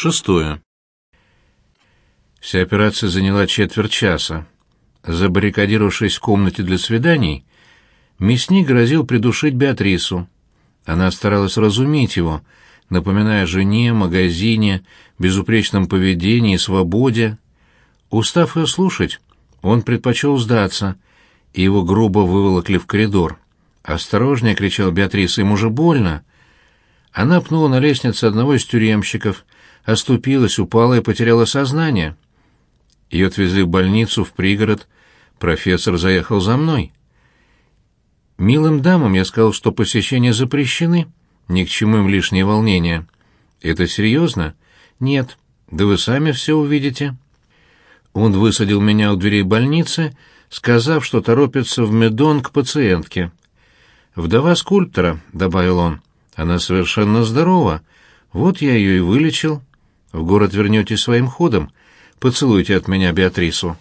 Шестое. Вся операция заняла четверть часа. Забаррикадировавшись в комнате для свиданий, мясник грозил придушить Беатрису. Она старалась разуметь его, напоминая жене, магазине, безупречном поведении свободе. Устав ее слушать, он предпочел сдаться, и его грубо выволокли в коридор. «Осторожнее!» — кричал Беатриса, — «ему же больно!» Она пнула на лестнице одного из тюремщиков, оступилась, упала и потеряла сознание. Ее отвезли в больницу, в пригород. Профессор заехал за мной. Милым дамам я сказал, что посещения запрещены, ни к чему им лишнее волнение. Это серьезно? Нет. Да вы сами все увидите. Он высадил меня у дверей больницы, сказав, что торопится в Медон к пациентке. «Вдова скульптора», — добавил он, — «она совершенно здорова. Вот я ее и вылечил. В город вернетесь своим ходом. Поцелуйте от меня Беатрису».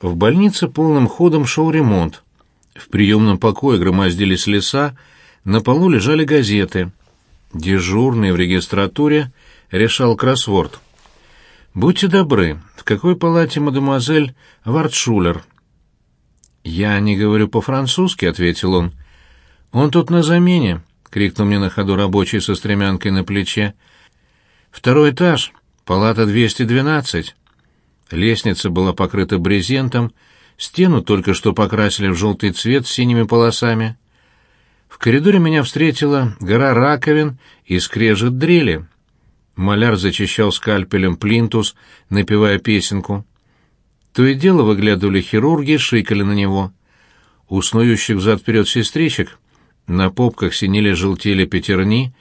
В больнице полным ходом шел ремонт. В приемном покое громоздились леса, на полу лежали газеты. Дежурный в регистратуре решал кроссворд. «Будьте добры, в какой палате мадемуазель Вартшулер?» «Я не говорю по-французски», — ответил он. «Он тут на замене», — крикнул мне на ходу рабочий со стремянкой на плече. «Второй этаж, палата 212». Лестница была покрыта брезентом, стену только что покрасили в желтый цвет с синими полосами. В коридоре меня встретила гора раковин и скрежет дрели. Маляр зачищал скальпелем плинтус, напевая песенку. То и дело выглядывали хирурги, шикали на него. У снующих взад-вперед сестричек на попках синели желтели пятерни.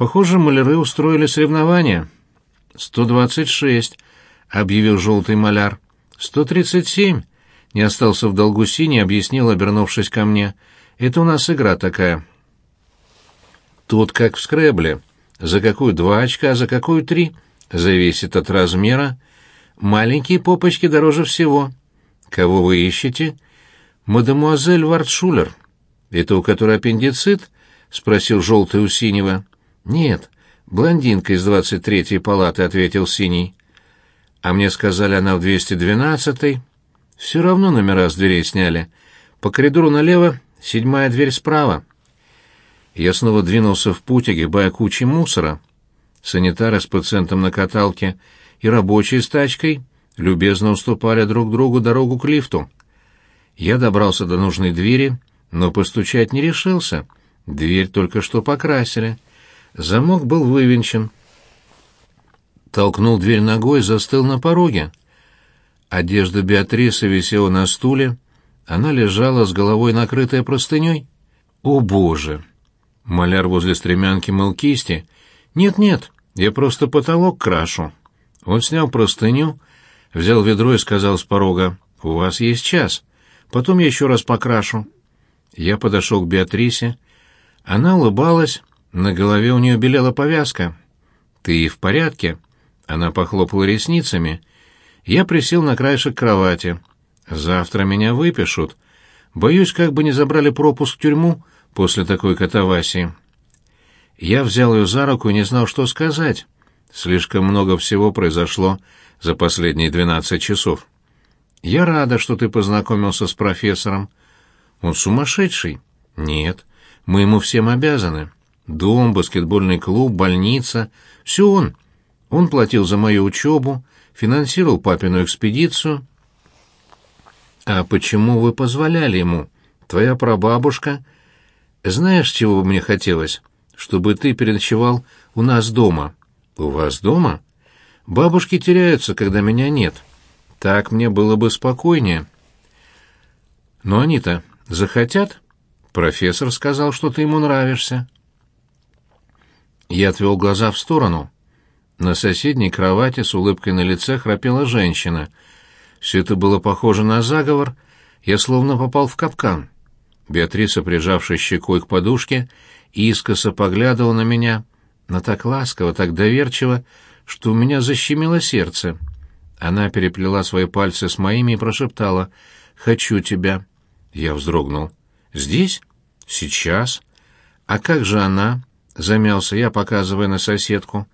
Похоже, маляры устроили соревнования. «Сто двадцать шесть», — объявил желтый маляр. «Сто тридцать семь», — не остался в долгу синий, объяснил, обернувшись ко мне. «Это у нас игра такая». Тут как в скребле. За какую два очка, за какую три? Зависит от размера. Маленькие попочки дороже всего. Кого вы ищете? Мадемуазель Вартшулер. Это у которой аппендицит? Спросил желтый у синего. Нет, блондинка из двадцать третьей палаты, ответил синий. А мне сказали, она в двести двенадцатой. Все равно номера с дверей сняли. По коридору налево, седьмая дверь справа. Я снова двинулся в путь, огибая кучи мусора. Санитары с пациентом на каталке и рабочие с тачкой любезно уступали друг другу дорогу к лифту. Я добрался до нужной двери, но постучать не решился. Дверь только что покрасили. Замок был вывинчен. Толкнул дверь ногой, застыл на пороге. Одежда Беатрисы висела на стуле, она лежала с головой накрытая простыней. О, Боже! Маляр возле стремянки мыл кисти. «Нет-нет, я просто потолок крашу». Он снял простыню, взял ведро и сказал с порога, «У вас есть час, потом я еще раз покрашу». Я подошел к Беатрисе. Она улыбалась, на голове у нее белела повязка. «Ты в порядке?» Она похлопала ресницами. Я присел на краешек кровати. «Завтра меня выпишут. Боюсь, как бы не забрали пропуск в тюрьму после такой катавасии. Я взял ее за руку и не знал, что сказать. Слишком много всего произошло за последние двенадцать часов. Я рада, что ты познакомился с профессором. Он сумасшедший? Нет. Мы ему всем обязаны. Дом, баскетбольный клуб, больница — все он. Он платил за мою учебу, финансировал папину экспедицию. А почему вы позволяли ему? Твоя прабабушка знаешь, чего бы мне хотелось? Чтобы ты переночевал у нас дома. У вас дома? Бабушки теряются, когда меня нет. Так мне было бы спокойнее. Но они-то захотят? Профессор сказал, что ты ему нравишься. Я отвел глаза в сторону. На соседней кровати с улыбкой на лице храпела женщина. Все это было похоже на заговор. Я словно попал в капкан. Беатриса, прижавшись щекой к подушке, искоса поглядывала на меня, но так ласково, так доверчиво, что у меня защемило сердце. Она переплела свои пальцы с моими и прошептала «Хочу тебя». Я вздрогнул. «Здесь? Сейчас? А как же она?» — замялся я, показывая на соседку.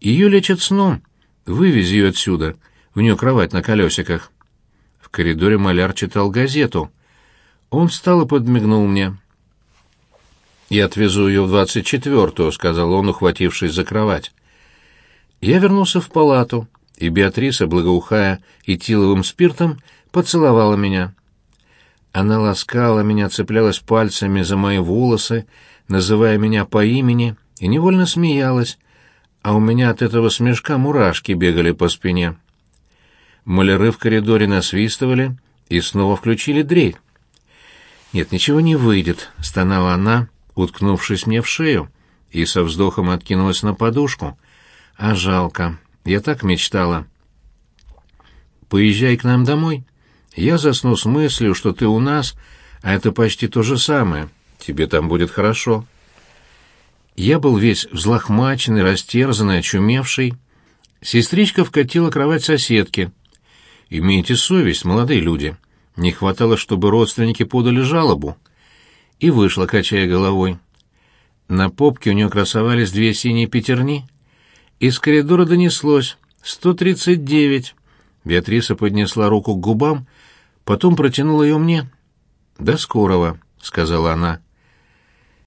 Ее лечат сном. Вывези ее отсюда. У нее кровать на колесиках». В коридоре маляр читал газету. Он встал и подмигнул мне. «Я отвезу ее в двадцать четвертую», — сказал он, ухватившись за кровать. Я вернулся в палату, и Беатриса, благоухая этиловым спиртом, поцеловала меня. Она ласкала меня, цеплялась пальцами за мои волосы, называя меня по имени, и невольно смеялась, а у меня от этого смешка мурашки бегали по спине. Маляры в коридоре насвистывали и снова включили дрель. «Нет, ничего не выйдет», — стонала она, уткнувшись мне в шею, и со вздохом откинулась на подушку. «А жалко. Я так мечтала». «Поезжай к нам домой. Я засну с мыслью, что ты у нас, а это почти то же самое. Тебе там будет хорошо». Я был весь взлохмаченный, растерзанный, очумевший. Сестричка вкатила кровать соседки. «Имейте совесть, молодые люди. Не хватало, чтобы родственники подали жалобу». И вышла, качая головой. На попке у нее красовались две синие пятерни. Из коридора донеслось «Сто тридцать девять». Беатриса поднесла руку к губам, потом протянула ее мне. «До скорого», — сказала она.